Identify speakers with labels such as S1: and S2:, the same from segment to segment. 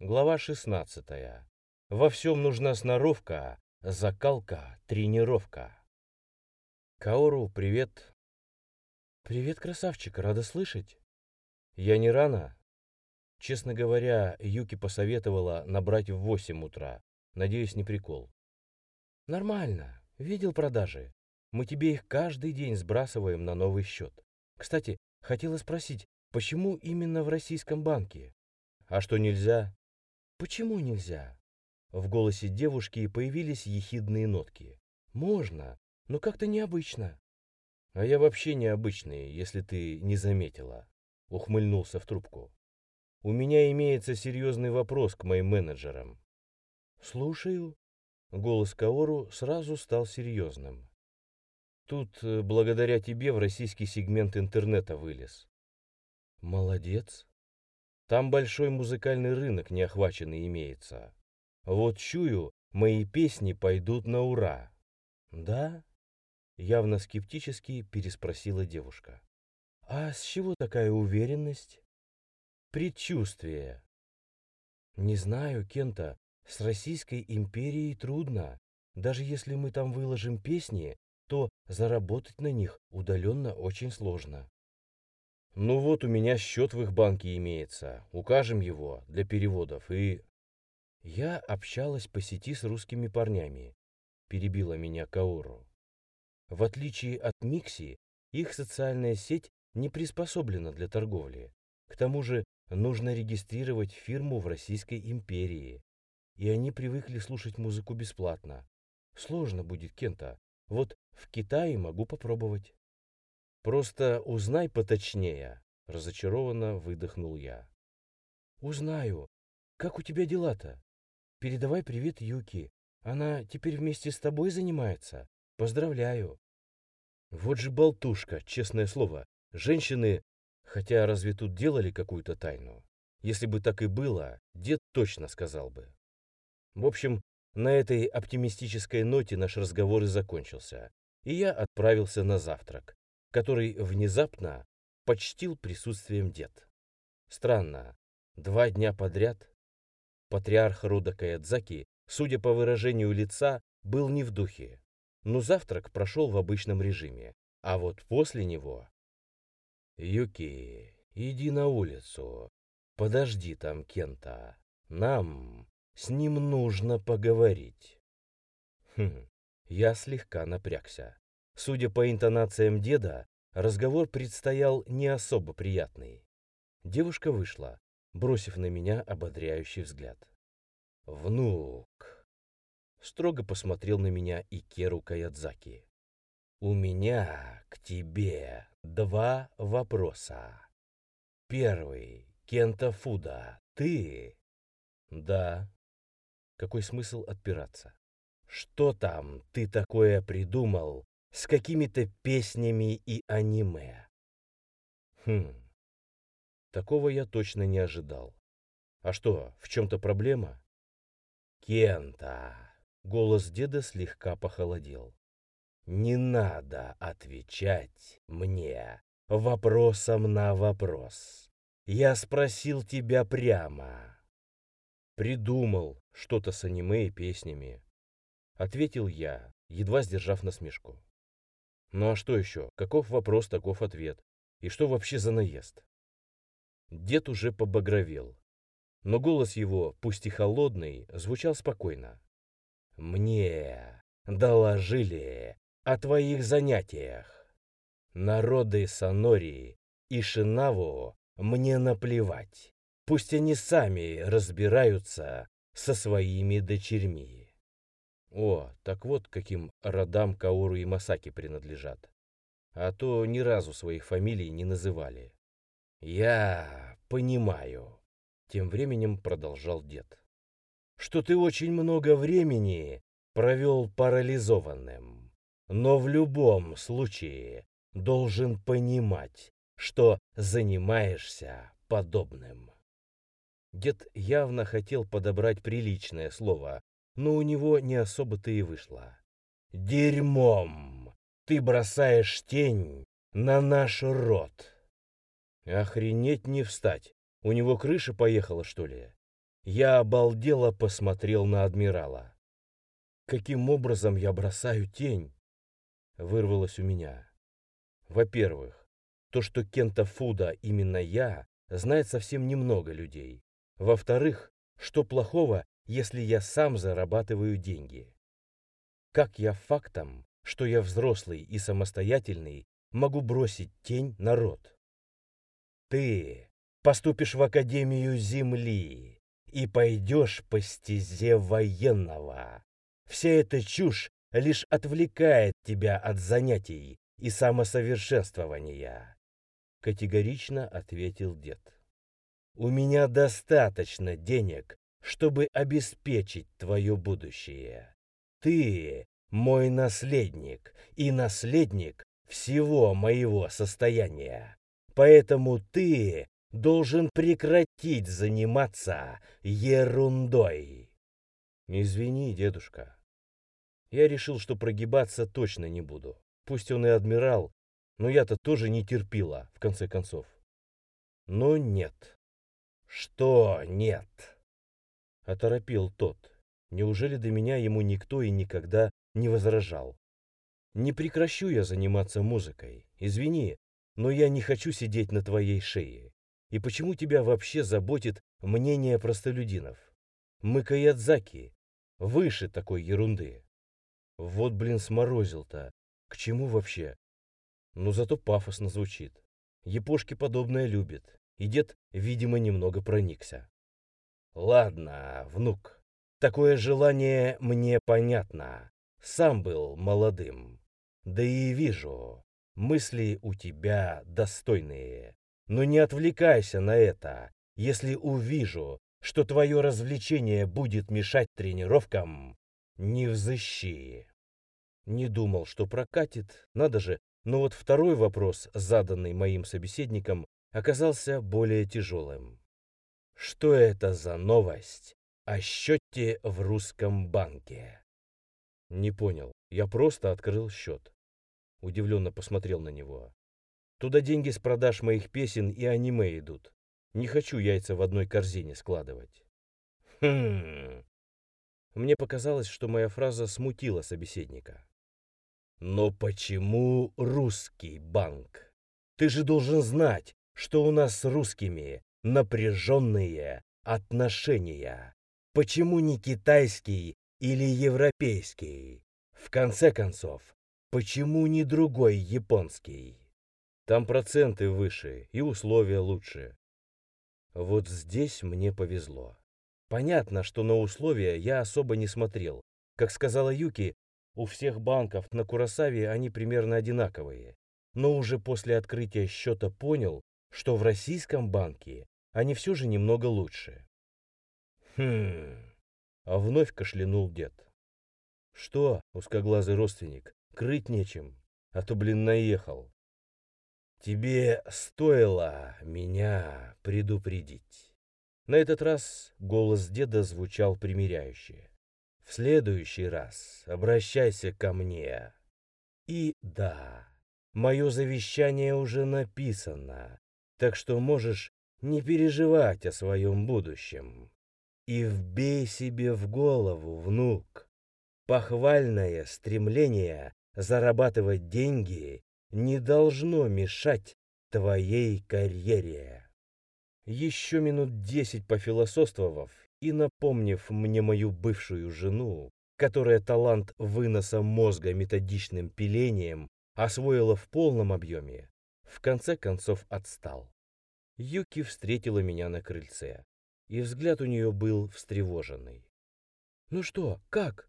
S1: Глава 16. Во всем нужна сноровка, закалка, тренировка. Каору, привет.
S2: Привет, красавчик, рада слышать.
S1: Я не рано? Честно говоря, Юки посоветовала набрать в 8 утра. Надеюсь, не прикол.
S2: Нормально. Видел продажи. Мы тебе их каждый день сбрасываем на новый счет. Кстати, хотела спросить, почему именно в российском банке?
S1: А что нельзя?
S2: Почему нельзя?
S1: В голосе девушки появились ехидные нотки.
S2: Можно, но как-то необычно.
S1: А я вообще необычный, если ты не заметила. Ухмыльнулся в трубку. У меня имеется серьезный вопрос к моим менеджерам.
S2: Слушаю.
S1: Голос Каору сразу стал серьезным. Тут э, благодаря тебе в российский сегмент интернета вылез.
S2: Молодец.
S1: Там большой музыкальный рынок неохваченный имеется. Вот чую, мои песни пойдут на ура.
S2: Да?
S1: Явно скептически переспросила девушка.
S2: А с чего такая уверенность?
S1: Предчувствие.
S2: Не знаю, Кента, с Российской империей трудно. Даже если мы там выложим песни, то заработать на них удаленно очень сложно.
S1: Ну вот у меня счет в их банке имеется. Укажем его для переводов и...
S2: Я общалась по сети с русскими парнями. Перебила меня Каору. В отличие от Микси, их социальная сеть не приспособлена для торговли. К тому же нужно регистрировать фирму в Российской империи. И они привыкли слушать музыку бесплатно. Сложно будет, Кента. Вот в Китае могу попробовать.
S1: Просто узнай поточнее, разочарованно выдохнул я.
S2: Узнаю. Как у тебя дела-то? Передавай привет Юки. Она теперь вместе с тобой занимается. Поздравляю.
S1: Вот же болтушка, честное слово. Женщины, хотя разве тут делали какую-то тайну? Если бы так и было, дед точно сказал бы. В общем, на этой оптимистической ноте наш разговор и закончился, и я отправился на завтрак, который внезапно почтил присутствием дед. Странно, два дня подряд патриарх рода Каядзаки, судя по выражению лица, был не в духе, но завтрак прошел в обычном режиме, а вот после него... «Юки, иди на улицу, подожди там Кента, нам с ним нужно поговорить». Хм, я слегка напрягся. Судя по интонациям деда, разговор предстоял не особо приятный. Девушка вышла, бросив на меня ободряющий взгляд. «Внук!» Строго посмотрел на меня и Керу Каядзаки. «У меня к тебе два вопроса. Первый. Кента Фуда, ты?» «Да». Какой смысл отпираться? «Что там ты такое придумал с какими-то песнями и аниме. Хм, такого я точно не ожидал. А что, в чем-то проблема? Кента, голос деда слегка похолодел. Не надо отвечать мне вопросом на вопрос. Я спросил тебя прямо. Придумал что-то с аниме и песнями. Ответил я, едва сдержав насмешку. Ну а что еще? Каков вопрос, таков ответ. И что вообще за наезд? Дед уже побагровел. Но голос его, пусть и холодный, звучал спокойно. «Мне доложили о твоих занятиях. Народы Санории и Шинаву мне наплевать. Пусть они сами разбираются со своими дочерьми. О, так вот каким родам Каору и Масаки принадлежат. А то ни разу своих фамилий не называли. Я понимаю, тем временем продолжал дед, что ты очень много времени провел парализованным. Но в любом случае должен понимать, что занимаешься подобным. Дед явно хотел подобрать приличное слово, но у него не особо-то и вышло. «Дерьмом! Ты бросаешь тень на наш род!» Охренеть не встать! У него крыша поехала, что ли? Я обалдело посмотрел на адмирала. Каким образом я бросаю тень? Вырвалось у меня. Во-первых, то, что Кента Фуда именно я, знает совсем немного людей. Во-вторых, что плохого, если я сам зарабатываю деньги? Как я фактом, что я взрослый и самостоятельный, могу бросить тень на род? Ты поступишь в Академию Земли и пойдешь по стезе военного. Вся эта чушь лишь отвлекает тебя от занятий и самосовершенствования, категорично ответил дед. У меня достаточно денег, чтобы обеспечить твое будущее. Ты мой наследник и наследник всего моего состояния. Поэтому ты должен прекратить заниматься ерундой. Извини, дедушка, я решил, что прогибаться точно не буду. Пусть он и адмирал, но я-то тоже не терпила, в конце концов. Но нет. Что нет? Оторопел тот. Неужели до меня ему никто и никогда не возражал? Не прекращу я заниматься музыкой. Извини, но я не хочу сидеть на твоей шее. И почему тебя вообще заботит мнение простолюдинов? Мы Каядзаки. Выше такой ерунды. Вот, блин, сморозил-то. К чему вообще? Ну, зато пафосно звучит. Япошки подобное любят. И дед, видимо, немного проникся. Ладно, внук, такое желание мне понятно. Сам был молодым. Да и вижу, мысли у тебя достойные. Но не отвлекайся на это. Если увижу, что твое развлечение будет мешать тренировкам, не взыщи. Не думал, что прокатит, надо же, но вот второй вопрос, заданный моим собеседником, оказался более тяжелым. Что это за новость о счете в русском банке? Не понял, я просто открыл счет. Удивленно посмотрел на него. Туда деньги с продаж моих песен и аниме идут. Не хочу яйца в одной корзине складывать. Хм, мне показалось, что моя фраза смутила собеседника. Но почему русский банк? Ты же должен знать, что у нас с русскими напряженные отношения. Почему не китайский или европейский? В конце концов, почему не другой японский? Там проценты выше и условия лучше. Вот здесь мне повезло. Понятно, что на условия я особо не смотрел. Как сказала Юки, у всех банков на Курасаве они примерно одинаковые. Но уже после открытия счета понял, что в российском банке они все же немного лучше. Хм, а вновь кашлянул дед. Что, узкоглазый родственник, крыть нечем, а то, блин, наехал. Тебе стоило меня предупредить. На этот раз голос деда звучал примиряюще. «В следующий раз обращайся ко мне». И да, мое завещание уже написано, так что можешь не переживать о своем будущем. И вбей себе в голову, внук, похвальное стремление зарабатывать деньги не должно мешать твоей карьере. Еще минут десять пофилософствовав и напомнив мне мою бывшую жену, которая талант выноса мозга методичным пилением освоила в полном объеме, в конце концов отстал. Юки встретила меня на крыльце, и взгляд у нее был встревоженный. «Ну что, как?»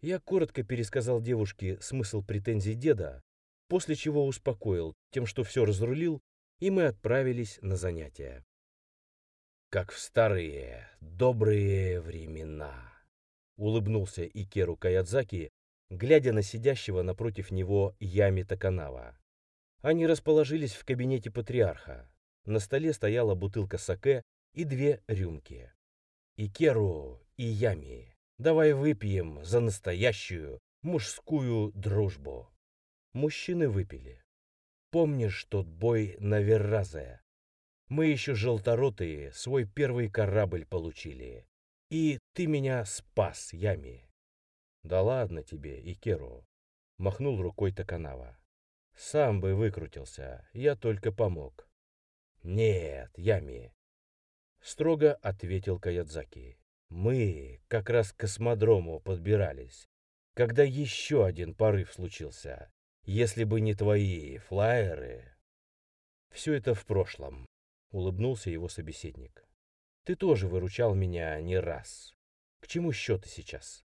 S1: Я коротко пересказал девушке смысл претензий деда, после чего успокоил тем, что все разрулил и мы отправились на занятия. Как в старые добрые времена, улыбнулся Икеру Каядзаки, глядя на сидящего напротив него Ями Таканава. Они расположились в кабинете патриарха. На столе стояла бутылка саке и две рюмки. Икеру и Ями, давай выпьем за настоящую мужскую дружбу. Мужчины выпили. Помнишь тот бой на Верразе? Мы еще желторотые свой первый корабль получили. И ты меня спас, Ями. Да ладно тебе, Икеру, махнул рукой Таканава. Сам бы выкрутился, я только помог. Нет, Ями, строго ответил Каядзаки. Мы как раз к космодрому подбирались, когда еще один порыв случился. Если бы не твои флайеры... Все это в прошлом, улыбнулся его собеседник. Ты тоже выручал меня не раз. К чему счеты сейчас?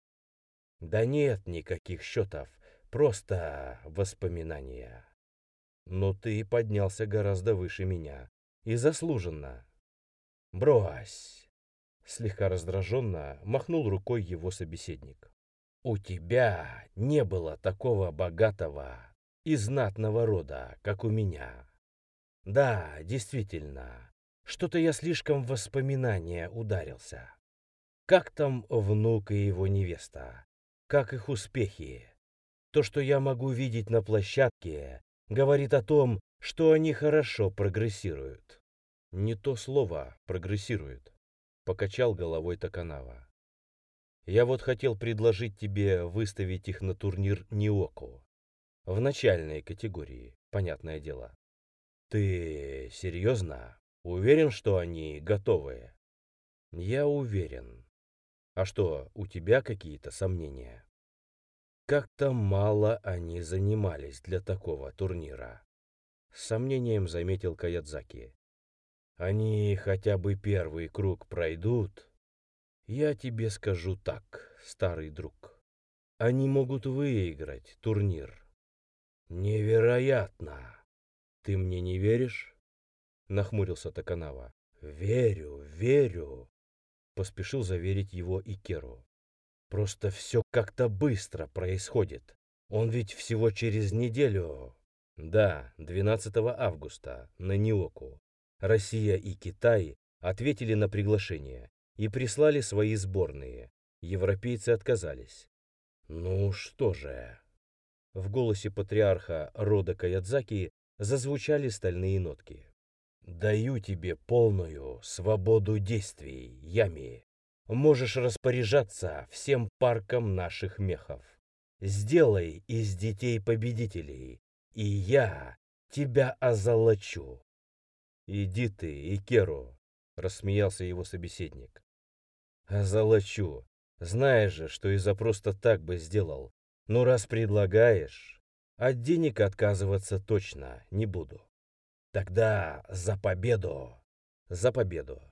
S1: Да нет никаких счетов, просто воспоминания. Но ты поднялся гораздо выше меня. И заслуженно. Брось. Слегка раздраженно махнул рукой его собеседник. У тебя не было такого богатого и знатного рода, как у меня. Да, действительно, что-то я слишком в воспоминания ударился. Как там внук и его невеста? Как их успехи? То, что я могу видеть на площадке, говорит о том, что они хорошо прогрессируют. Не то слово «прогрессируют», — покачал головой Таканава. Я вот хотел предложить тебе выставить их на турнир Ниоку. В начальной категории, понятное дело. Ты серьезно? Уверен, что они готовые? Я уверен. А что, у тебя какие-то сомнения? Как-то мало они занимались для такого турнира. С сомнением заметил Каядзаки. Они хотя бы первый круг пройдут. Я тебе скажу так, старый друг. Они могут выиграть турнир. Невероятно! «Ты мне не веришь?» — нахмурился Таканава. «Верю, верю!» — поспешил заверить его Икеру. «Просто все как-то быстро происходит. Он ведь всего через неделю...» «Да, 12 августа, на Ниоку. Россия и Китай ответили на приглашение и прислали свои сборные. Европейцы отказались. «Ну что же...» В голосе патриарха рода Каядзаки зазвучали стальные нотки. «Даю тебе полную свободу действий, Ями. Можешь распоряжаться всем парком наших мехов. Сделай из детей победителей, и я тебя озолочу». «Иди ты, Икеру», — рассмеялся его собеседник. «Озолочу. Знаешь же, что и за просто так бы сделал. Но раз предлагаешь, от денег отказываться точно не буду. Тогда за победу! За победу!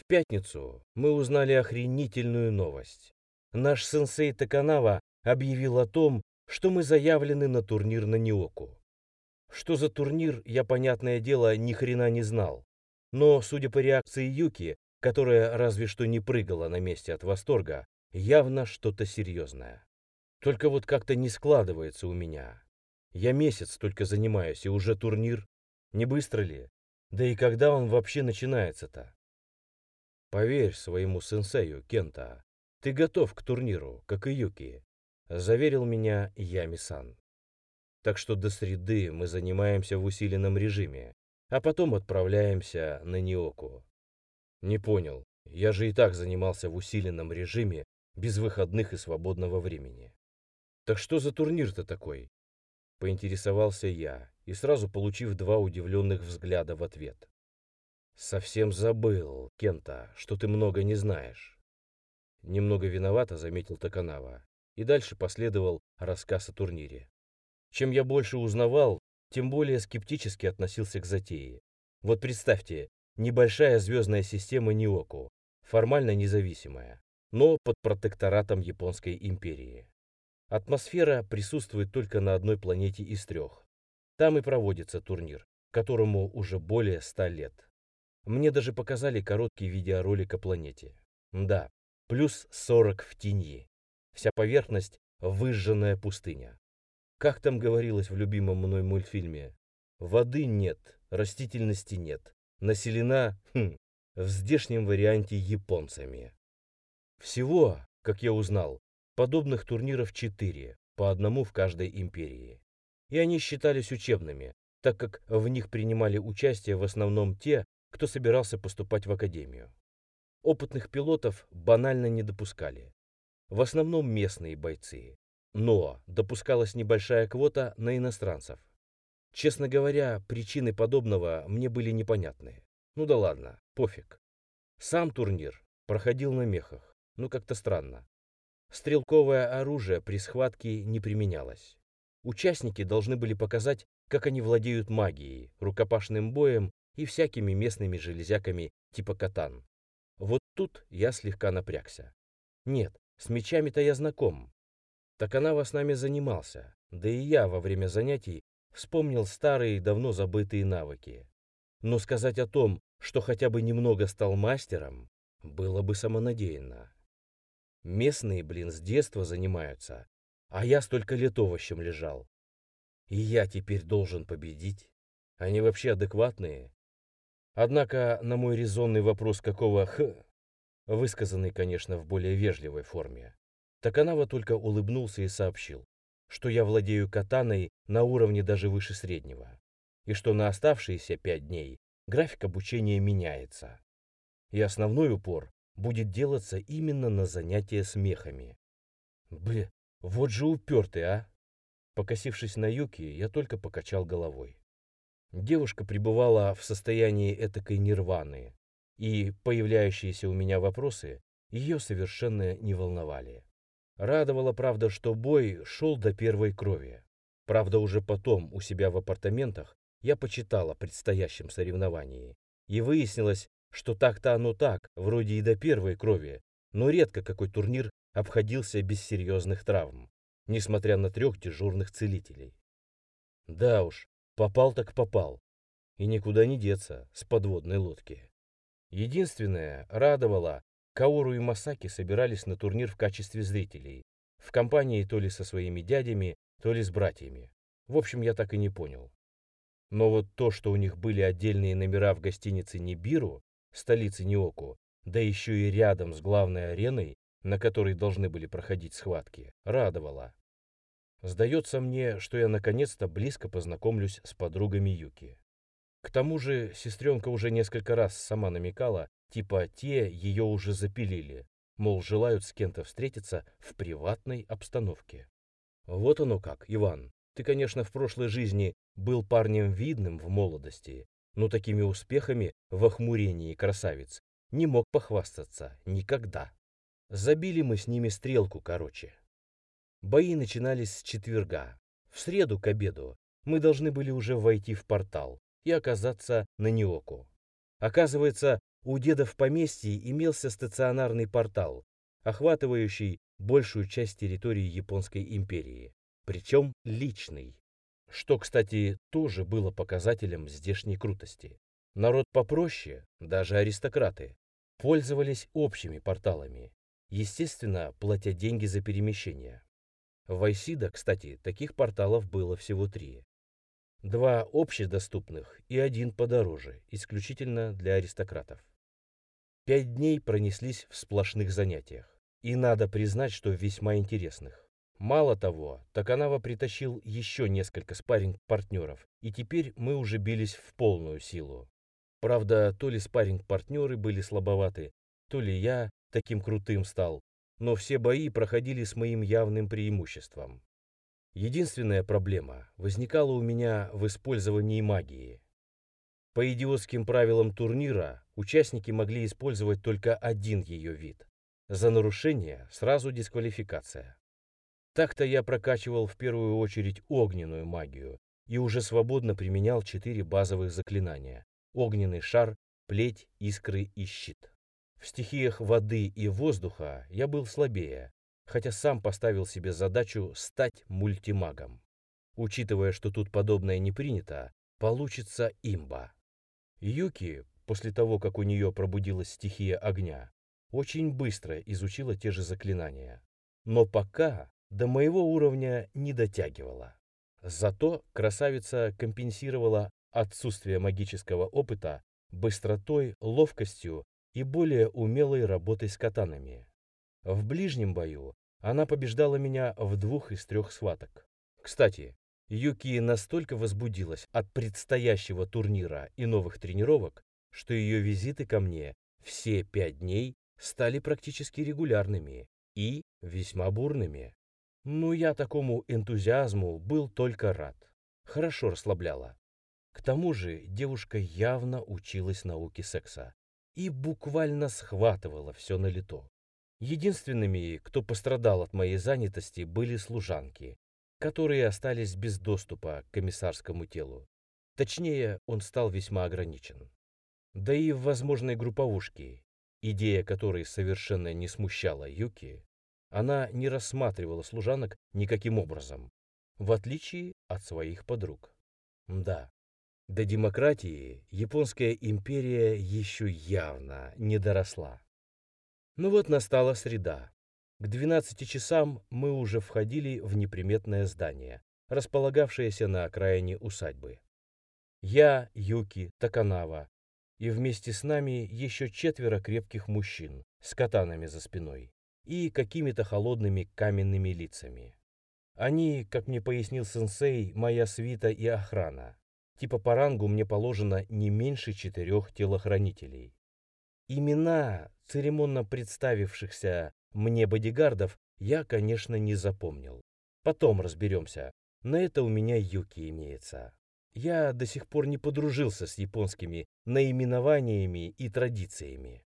S1: В пятницу мы узнали охренительную новость. Наш сенсей Таканава объявил о том, что мы заявлены на турнир на Ниоку. Что за турнир, я, понятное дело, ни хрена не знал. Но, судя по реакции Юки, которая разве что не прыгала на месте от восторга, явно что-то серьезное. Только вот как-то не складывается у меня. Я месяц только занимаюсь, и уже турнир. Не быстро ли? Да и когда он вообще начинается-то? Поверь своему сенсею, Кента, ты готов к турниру, как и Юки, заверил меня Ями-сан. Так что до среды мы занимаемся в усиленном режиме, а потом отправляемся на Ниоку. Не понял, я же и так занимался в усиленном режиме, без выходных и свободного времени. Так что за турнир-то такой? Поинтересовался я, и сразу получив два удивленных взгляда в ответ. Совсем забыл, Кента, что ты много не знаешь. Немного виновато заметил Токанава, и дальше последовал рассказ о турнире. Чем я больше узнавал, тем более скептически относился к затее. Вот представьте, небольшая звездная система Ниоку, формально независимая, но под протекторатом Японской империи. Атмосфера присутствует только на одной планете из трех. Там и проводится турнир, которому уже более ста лет. Мне даже показали короткий видеоролик о планете. Да, плюс 40 в тени. Вся поверхность – выжженная пустыня. Как там говорилось в любимом мной мультфильме? Воды нет, растительности нет. Населена, хм, в здешнем варианте японцами. Всего, как я узнал, Подобных турниров четыре, по одному в каждой империи. И они считались учебными, так как в них принимали участие в основном те, кто собирался поступать в академию. Опытных пилотов банально не допускали. В основном местные бойцы. Но допускалась небольшая квота на иностранцев. Честно говоря, причины подобного мне были непонятны. Ну да ладно, пофиг. Сам турнир проходил на мехах, ну как-то странно. Стрелковое оружие при схватке не применялось. Участники должны были показать, как они владеют магией, рукопашным боем и всякими местными железяками типа катан. Вот тут я слегка напрягся. Нет, с мечами-то я знаком. Так она с нами занимался, да и я во время занятий вспомнил старые, давно забытые навыки. Но сказать о том, что хотя бы немного стал мастером, было бы самонадеянно. Местные, блин, с детства занимаются, а я столько лет овощем лежал. И я теперь должен победить. Они вообще адекватные. Однако на мой резонный вопрос какого «х», высказанный, конечно, в более вежливой форме, Таканава только улыбнулся и сообщил, что я владею катаной на уровне даже выше среднего, и что на оставшиеся пять дней график обучения меняется, и основной упор будет делаться именно на занятия с мехами. Бля, вот же упертый, а! Покосившись на Юки, я только покачал головой. Девушка пребывала в состоянии этакой нирваны, и появляющиеся у меня вопросы ее совершенно не волновали. Радовало, правда, что бой шел до первой крови. Правда, уже потом у себя в апартаментах я почитал о предстоящем соревновании. И выяснилось, что так-то оно так, вроде и до первой крови, но редко какой турнир обходился без серьезных травм, несмотря на трех дежурных целителей. Да уж, попал так попал. И никуда не деться с подводной лодки. Единственное, радовало, Каору и Масаки собирались на турнир в качестве зрителей, в компании то ли со своими дядями, то ли с братьями. В общем, я так и не понял. Но вот то, что у них были отдельные номера в гостинице Нибиру, столице Ниоку, да еще и рядом с главной ареной, на которой должны были проходить схватки, радовало. Сдается мне, что я наконец-то близко познакомлюсь с подругами Юки. К тому же сестренка уже несколько раз сама намекала, Типа те ее уже запилили, мол, желают с кем-то встретиться в приватной обстановке. Вот оно как, Иван. Ты, конечно, в прошлой жизни был парнем видным в молодости, но такими успехами в охмурении красавиц не мог похвастаться никогда. Забили мы с ними стрелку, короче. Бои начинались с четверга. В среду к обеду мы должны были уже войти в портал и оказаться на Ниоку. Оказывается, у деда в поместье имелся стационарный портал, охватывающий большую часть территории Японской империи, причем личный. Что, кстати, тоже было показателем здешней крутости. Народ попроще, даже аристократы, пользовались общими порталами, естественно, платя деньги за перемещение. В Айсида, кстати, таких порталов было всего три. Два общедоступных и один подороже, исключительно для аристократов. Пять дней пронеслись в сплошных занятиях. И надо признать, что весьма интересных. Мало того, Токанава притащил еще несколько спарринг-партнеров, и теперь мы уже бились в полную силу. Правда, то ли спарринг-партнеры были слабоваты, то ли я таким крутым стал, но все бои проходили с моим явным преимуществом. Единственная проблема возникала у меня в использовании магии. По идиотским правилам турнира участники могли использовать только один ее вид. За нарушение сразу дисквалификация. Так-то я прокачивал в первую очередь огненную магию и уже свободно применял четыре базовых заклинания. Огненный шар, плеть, искры и щит. В стихиях воды и воздуха я был слабее, хотя сам поставил себе задачу стать мультимагом. Учитывая, что тут подобное не принято, получится имба. Юки, после того, как у нее пробудилась стихия огня, очень быстро изучила те же заклинания. Но пока до моего уровня не дотягивала. Зато красавица компенсировала отсутствие магического опыта быстротой, ловкостью и более умелой работой с катанами. В ближнем бою она побеждала меня в двух из трех схваток. Кстати, Юки настолько возбудилась от предстоящего турнира и новых тренировок, что ее визиты ко мне все пять дней стали практически регулярными и весьма бурными. Ну, я такому энтузиазму был только рад. Хорошо расслабляла. К тому же девушка явно училась науке секса и буквально схватывала все на лету. Единственными, кто пострадал от моей занятости, были служанки, которые остались без доступа к комиссарскому телу. Точнее, он стал весьма ограничен. Да и в возможной групповушке, идея которой совершенно не смущала Юки, она не рассматривала служанок никаким образом, в отличие от своих подруг. Да, до демократии японская империя еще явно не доросла. Ну вот настала среда. К 12 часам мы уже входили в неприметное здание, располагавшееся на окраине усадьбы. Я, Юки, Таканава и вместе с нами еще четверо крепких мужчин с катанами за спиной и какими-то холодными каменными лицами. Они, как мне пояснил сенсей, моя свита и охрана. Типа по рангу мне положено не меньше четырех телохранителей. Имена церемонно представившихся мне бодигардов я, конечно, не запомнил. Потом разберемся. На это у меня Юки имеется. Я до сих пор не подружился с японскими наименованиями и традициями.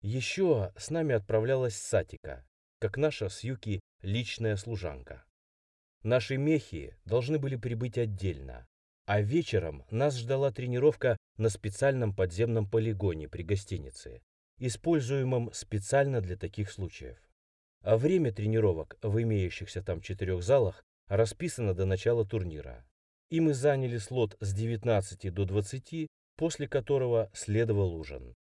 S1: Еще с нами отправлялась Сатика, как наша с Юки личная служанка. Наши мехи должны были прибыть отдельно, а вечером нас ждала тренировка на специальном подземном полигоне при гостинице, используемом специально для таких случаев. А время тренировок в имеющихся там четырех залах расписано до начала турнира и мы заняли слот с 19 до 20, после которого следовал ужин.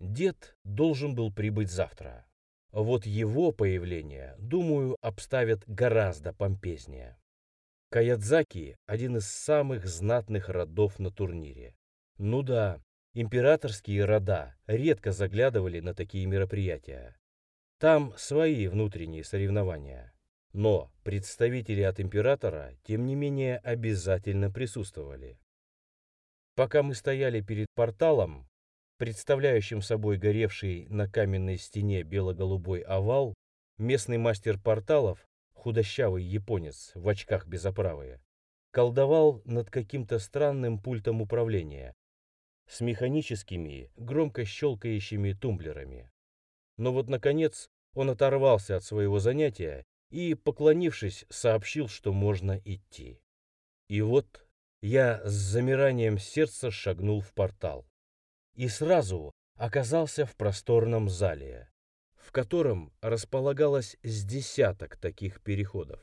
S1: Дед должен был прибыть завтра. Вот его появление, думаю, обставят гораздо помпезнее. Каядзаки – один из самых знатных родов на турнире. Ну да, императорские рода редко заглядывали на такие мероприятия. Там свои внутренние соревнования. Но представители от императора, тем не менее, обязательно присутствовали. Пока мы стояли перед порталом, представляющим собой горевший на каменной стене бело-голубой овал, местный мастер порталов, худощавый японец в очках без оправы, колдовал над каким-то странным пультом управления с механическими, громко щелкающими тумблерами. Но вот, наконец, он оторвался от своего занятия и, поклонившись, сообщил, что можно идти. И вот я с замиранием сердца шагнул в портал. И сразу оказался в просторном зале, в котором располагалось с десяток таких переходов.